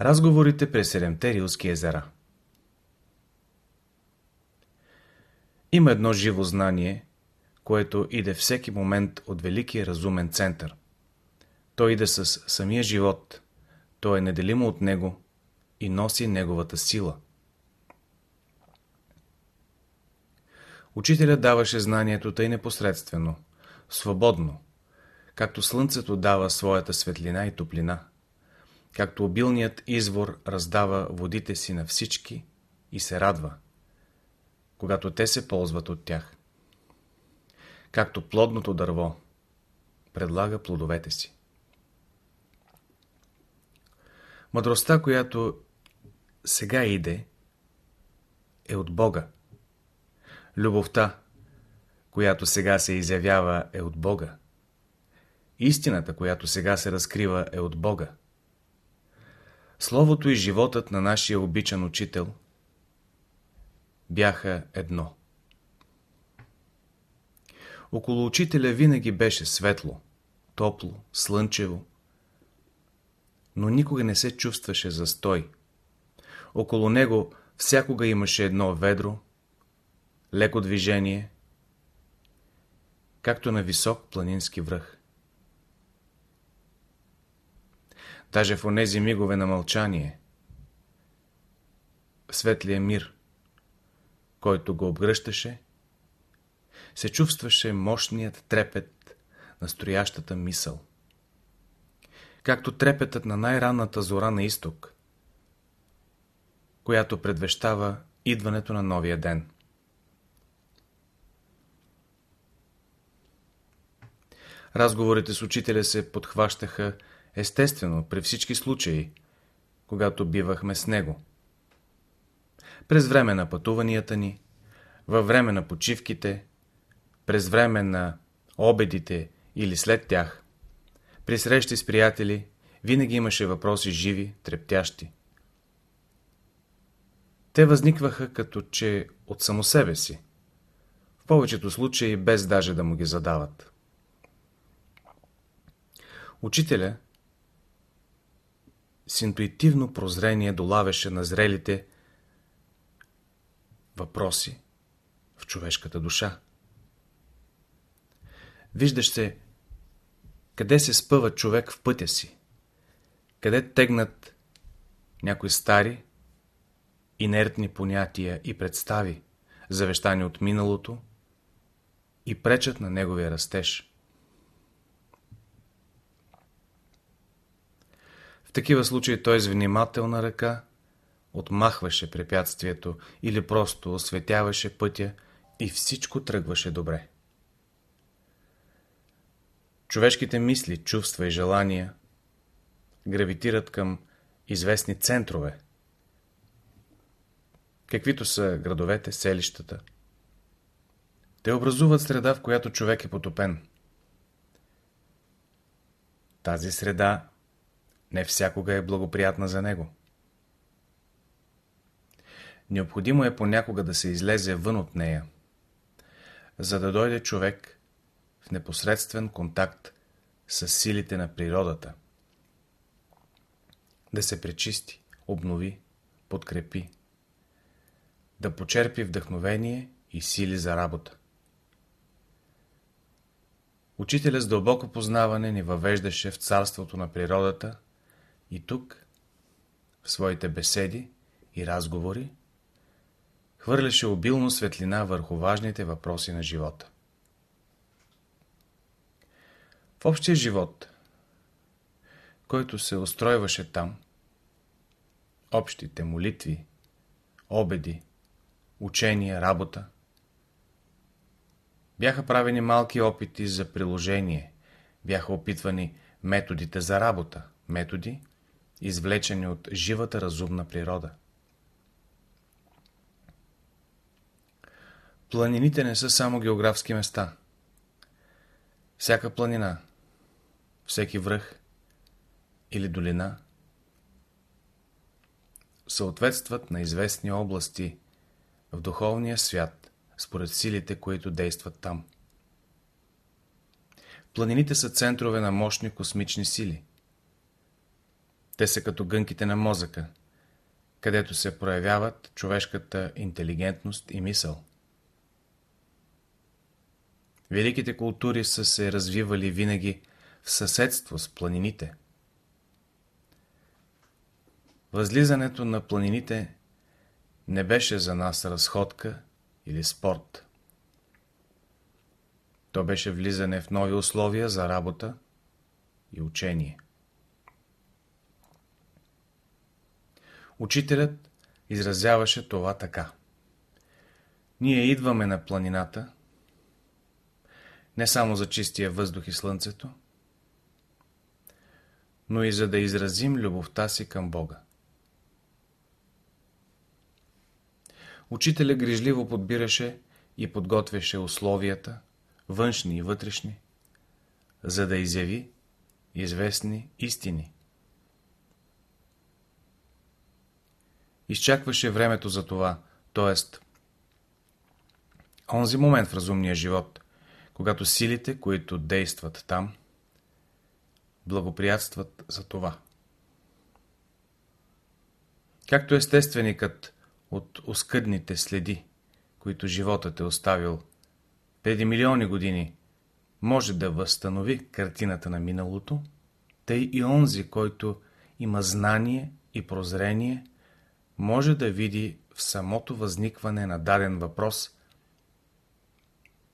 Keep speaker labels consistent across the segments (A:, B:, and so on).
A: Разговорите през седемте Рилски езера Има едно живо знание, което иде всеки момент от великия разумен център. Той иде с самия живот, то е неделимо от него и носи неговата сила. Учителя даваше знанието тъй непосредствено, свободно, както слънцето дава своята светлина и топлина, както обилният извор раздава водите си на всички и се радва, когато те се ползват от тях. Както плодното дърво предлага плодовете си. Мъдростта, която сега иде, е от Бога. Любовта, която сега се изявява, е от Бога. Истината, която сега се разкрива, е от Бога. Словото и животът на нашия обичан учител бяха едно. Около учителя винаги беше светло, топло, слънчево, но никога не се чувстваше застой. Около него всякога имаше едно ведро, леко движение, както на висок планински връх. Даже в онези мигове на мълчание, светлия мир, който го обгръщаше, се чувстваше мощният трепет на строящата мисъл. Както трепетът на най-ранната зора на изток, която предвещава идването на новия ден. Разговорите с учителя се подхващаха естествено при всички случаи, когато бивахме с него. През време на пътуванията ни, във време на почивките, през време на обедите или след тях, при срещи с приятели, винаги имаше въпроси живи, трептящи. Те възникваха като че от само себе си, в повечето случаи без даже да му ги задават. Учителя с интуитивно прозрение долавяше на зрелите въпроси в човешката душа. Виждаш се къде се спъва човек в пътя си, къде тегнат някои стари, инертни понятия и представи, завещани от миналото и пречат на неговия растеж. Такива случаи той с внимателна ръка отмахваше препятствието или просто осветяваше пътя и всичко тръгваше добре. Човешките мисли, чувства и желания гравитират към известни центрове, каквито са градовете, селищата. Те образуват среда, в която човек е потопен. Тази среда не всякога е благоприятна за него. Необходимо е понякога да се излезе вън от нея, за да дойде човек в непосредствен контакт с силите на природата. Да се пречисти, обнови, подкрепи, да почерпи вдъхновение и сили за работа. Учителя с дълбоко познаване ни въвеждаше в царството на природата и тук, в своите беседи и разговори, хвърляше обилно светлина върху важните въпроси на живота. В общия живот, който се устройваше там, общите молитви, обеди, учения, работа, бяха правени малки опити за приложение, бяха опитвани методите за работа, методи, извлечени от живата разумна природа. Планините не са само географски места. Всяка планина, всеки връх или долина съответстват на известни области в духовния свят, според силите, които действат там. Планините са центрове на мощни космични сили. Те са като гънките на мозъка, където се проявяват човешката интелигентност и мисъл. Великите култури са се развивали винаги в съседство с планините. Възлизането на планините не беше за нас разходка или спорт. То беше влизане в нови условия за работа и учение. Учителят изразяваше това така. Ние идваме на планината, не само за чистия въздух и слънцето, но и за да изразим любовта си към Бога. Учителя грижливо подбираше и подготвяше условията, външни и вътрешни, за да изяви известни истини. Изчакваше времето за това, т.е. онзи момент в разумния живот, когато силите, които действат там, благоприятстват за това. Както естественикът от оскъдните следи, които животът е оставил преди милиони години, може да възстанови картината на миналото, тъй и онзи, който има знание и прозрение, може да види в самото възникване на даден въпрос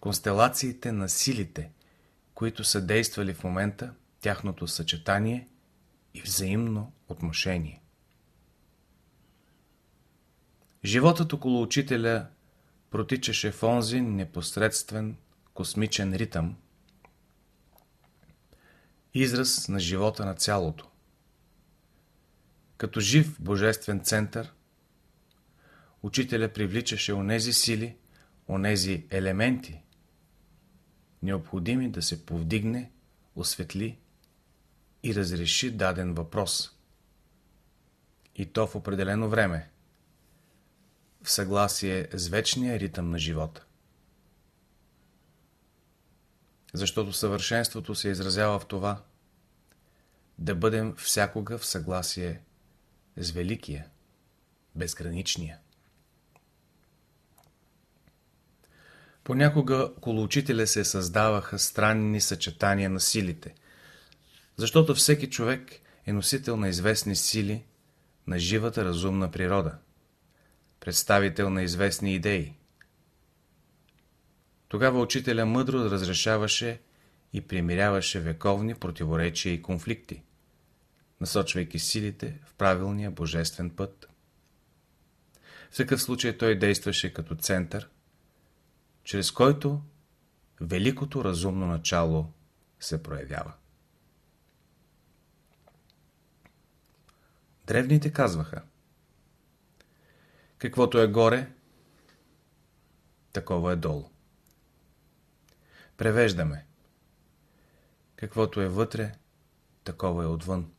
A: констелациите на силите, които са действали в момента, тяхното съчетание и взаимно отношение. Животът около учителя протичаше в онзи непосредствен космичен ритъм, израз на живота на цялото. Като жив божествен център, учителя привличаше онези сили, онези елементи, необходими да се повдигне, осветли и разреши даден въпрос. И то в определено време, в съгласие с вечния ритъм на живота. Защото съвършенството се изразява в това да бъдем всякога в съгласие с великия, безграничния. Понякога около учителя се създаваха странни съчетания на силите, защото всеки човек е носител на известни сили на живата разумна природа, представител на известни идеи. Тогава учителя мъдро разрешаваше и примиряваше вековни противоречия и конфликти, насочвайки силите в правилния божествен път. В такъв случай той действаше като център, чрез който великото разумно начало се проявява. Древните казваха Каквото е горе, такова е долу. Превеждаме. Каквото е вътре, такова е отвън.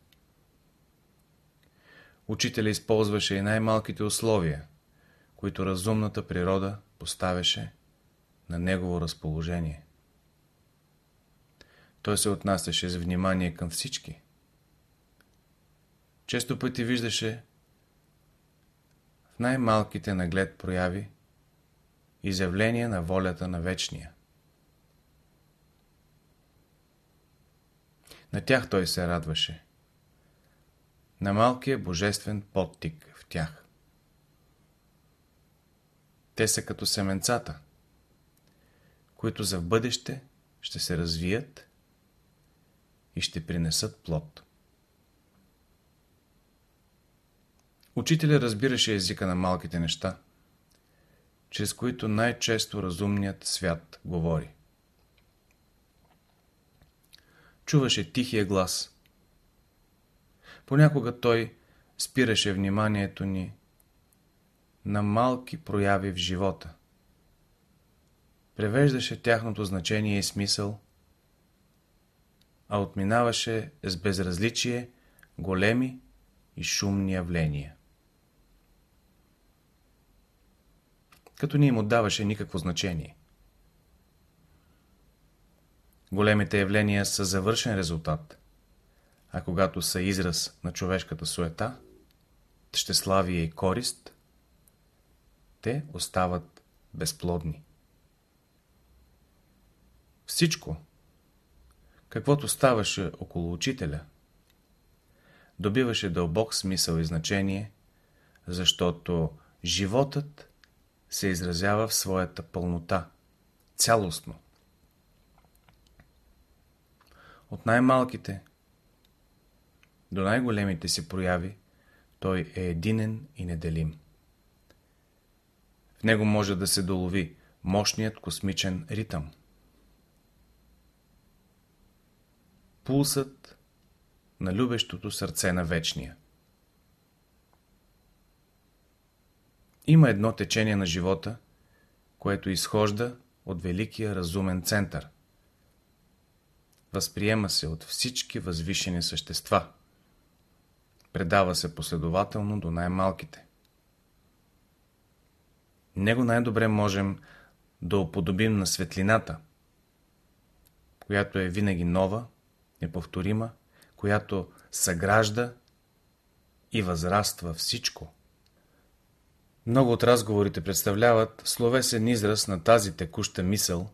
A: Учителя използваше и най-малките условия, които разумната природа поставяше на негово разположение. Той се отнасяше с внимание към всички. Често пъти виждаше в най-малките наглед прояви изявление на волята на Вечния. На тях той се радваше. На малкия божествен подтик в тях. Те са като семенцата – които за в бъдеще ще се развият и ще принесат плод. Учителя разбираше езика на малките неща, чрез които най-често разумният свят говори. Чуваше тихия глас. Понякога той спираше вниманието ни на малки прояви в живота – превеждаше тяхното значение и смисъл, а отминаваше с безразличие големи и шумни явления. Като не им отдаваше никакво значение. Големите явления са завършен резултат, а когато са израз на човешката суета, щеславие и корист, те остават безплодни. Всичко, каквото ставаше около учителя, добиваше дълбок смисъл и значение, защото животът се изразява в своята пълнота, цялостно. От най-малките до най-големите си прояви той е единен и неделим. В него може да се долови мощният космичен ритъм. Пулсът на любещото сърце на вечния. Има едно течение на живота, което изхожда от великия разумен център. Възприема се от всички възвишени същества. Предава се последователно до най-малките. Него най-добре можем да уподобим на светлината, която е винаги нова, неповторима, която съгражда и възраства всичко. Много от разговорите представляват словесен израз на тази текуща мисъл,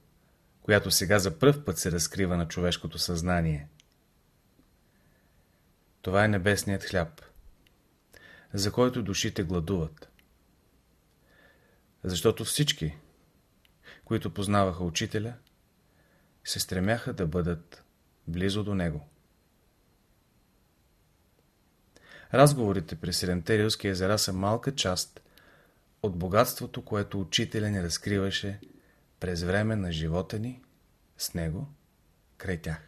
A: която сега за пръв път се разкрива на човешкото съзнание. Това е небесният хляб, за който душите гладуват. Защото всички, които познаваха учителя, се стремяха да бъдат близо до него. Разговорите при Седемте Рилски езера са малка част от богатството, което учителя ни разкриваше през време на живота ни с него край тях.